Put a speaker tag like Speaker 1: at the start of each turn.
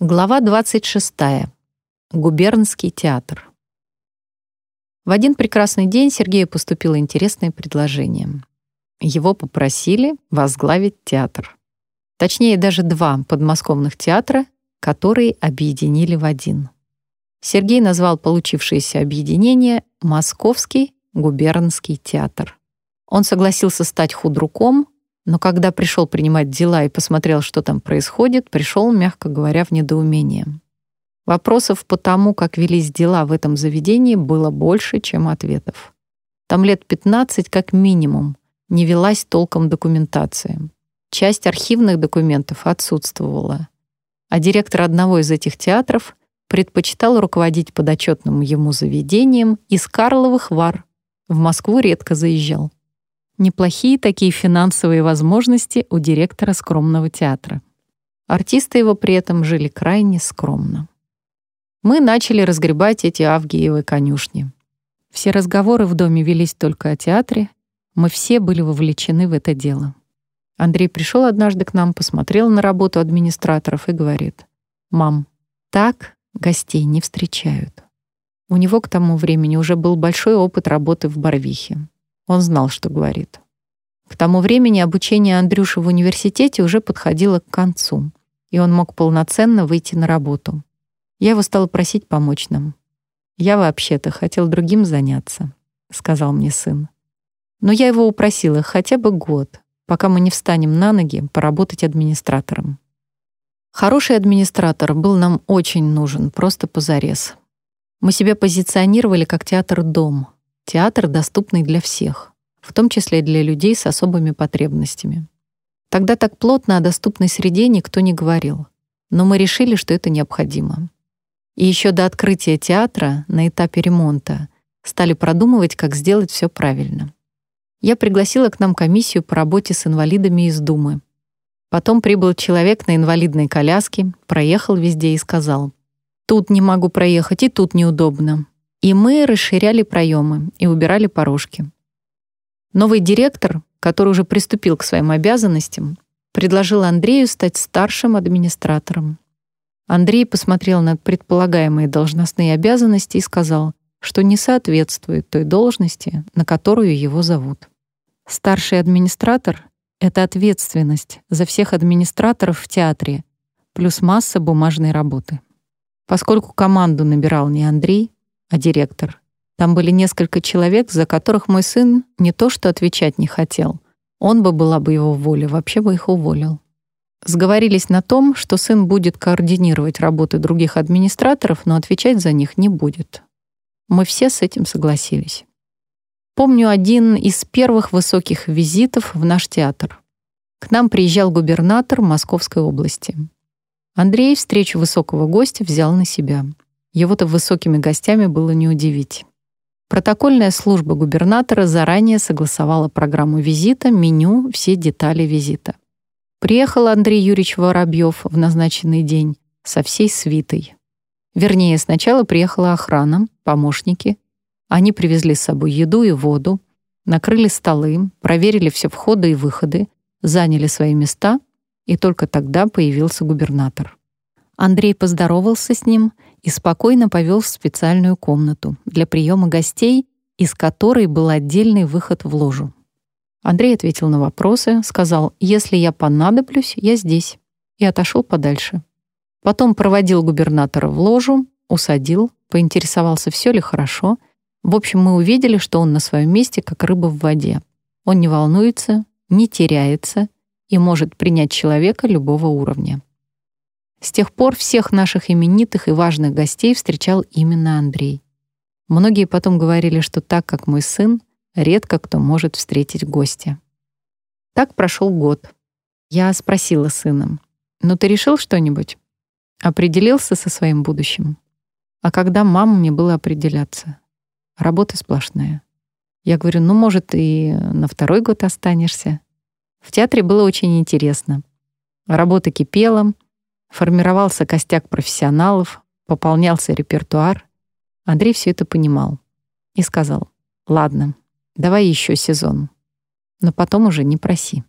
Speaker 1: Глава 26. Губернский театр. В один прекрасный день Сергею поступило интересное предложение. Его попросили возглавить театр. Точнее, даже два подмосковных театра, которые объединили в один. Сергей назвал получившееся объединение «Московский губернский театр». Он согласился стать худруком, но когда пришел принимать дела и посмотрел, что там происходит, пришел, мягко говоря, в недоумение. Вопросов по тому, как велись дела в этом заведении, было больше, чем ответов. Там лет 15 как минимум не велась толком документация. Часть архивных документов отсутствовала. А директор одного из этих театров предпочитал руководить подотчетным ему заведением из Карловых Вар. В Москву редко заезжал. Неплохие такие финансовые возможности у директора скромного театра. Артисты его при этом жили крайне скромно. Мы начали разгребать эти Авгиевы конюшни. Все разговоры в доме велись только о театре, мы все были вовлечены в это дело. Андрей пришел однажды к нам, посмотрел на работу администраторов и говорит, «Мам, так гостей не встречают». У него к тому времени уже был большой опыт работы в Барвихе. Он знал, что говорит. К тому времени обучение Андрюши в университете уже подходило к концу, и он мог полноценно выйти на работу. Я его стала просить помочь нам. «Я вообще-то хотел другим заняться», — сказал мне сын. Но я его упросила хотя бы год, пока мы не встанем на ноги, поработать администратором. Хороший администратор был нам очень нужен, просто позарез. Мы себя позиционировали как театр-дом, Театр, доступный для всех, в том числе для людей с особыми потребностями. Тогда так плотно о доступной среде никто не говорил, но мы решили, что это необходимо. И еще до открытия театра, на этапе ремонта, стали продумывать, как сделать все правильно. Я пригласила к нам комиссию по работе с инвалидами из Думы. Потом прибыл человек на инвалидной коляске, проехал везде и сказал, «Тут не могу проехать, и тут неудобно. И мы расширяли проемы и убирали порожки. Новый директор, который уже приступил к своим обязанностям, предложил Андрею стать старшим администратором. Андрей посмотрел на предполагаемые должностные обязанности и сказал, что не соответствует той должности, на которую его зовут. Старший администратор — это ответственность за всех администраторов в театре, плюс масса бумажной работы. Поскольку команду набирал не Андрей, а директор. Там были несколько человек, за которых мой сын не то что отвечать не хотел. Он бы, была бы его воля, вообще бы их уволил. Сговорились на том, что сын будет координировать работы других администраторов, но отвечать за них не будет. Мы все с этим согласились. Помню один из первых высоких визитов в наш театр. К нам приезжал губернатор Московской области. Андрей встречу высокого гостя взял на себя — его-то высокими гостями было не удивить. Протокольная служба губернатора заранее согласовала программу визита, меню, все детали визита. Приехал Андрей Юрьевич Воробьев в назначенный день со всей свитой. Вернее, сначала приехала охрана, помощники. Они привезли с собой еду и воду, накрыли столы, проверили все входы и выходы, заняли свои места, и только тогда появился губернатор. Андрей поздоровался с ним и спокойно повел в специальную комнату для приема гостей, из которой был отдельный выход в ложу. Андрей ответил на вопросы, сказал «Если я понадоблюсь, я здесь», и отошел подальше. Потом проводил губернатора в ложу, усадил, поинтересовался, все ли хорошо. В общем, мы увидели, что он на своем месте, как рыба в воде. Он не волнуется, не теряется и может принять человека любого уровня. С тех пор всех наших именитых и важных гостей встречал именно Андрей. Многие потом говорили, что так как мой сын, редко кто может встретить гостя. Так прошел год. Я спросила сыном, «Ну ты решил что-нибудь? Определился со своим будущим?» А когда мама мне было определяться? Работа сплошная. Я говорю, ну, может, и на второй год останешься. В театре было очень интересно. Работа кипела, Формировался костяк профессионалов, пополнялся репертуар. Андрей все это понимал и сказал, «Ладно, давай еще сезон, но потом уже не проси».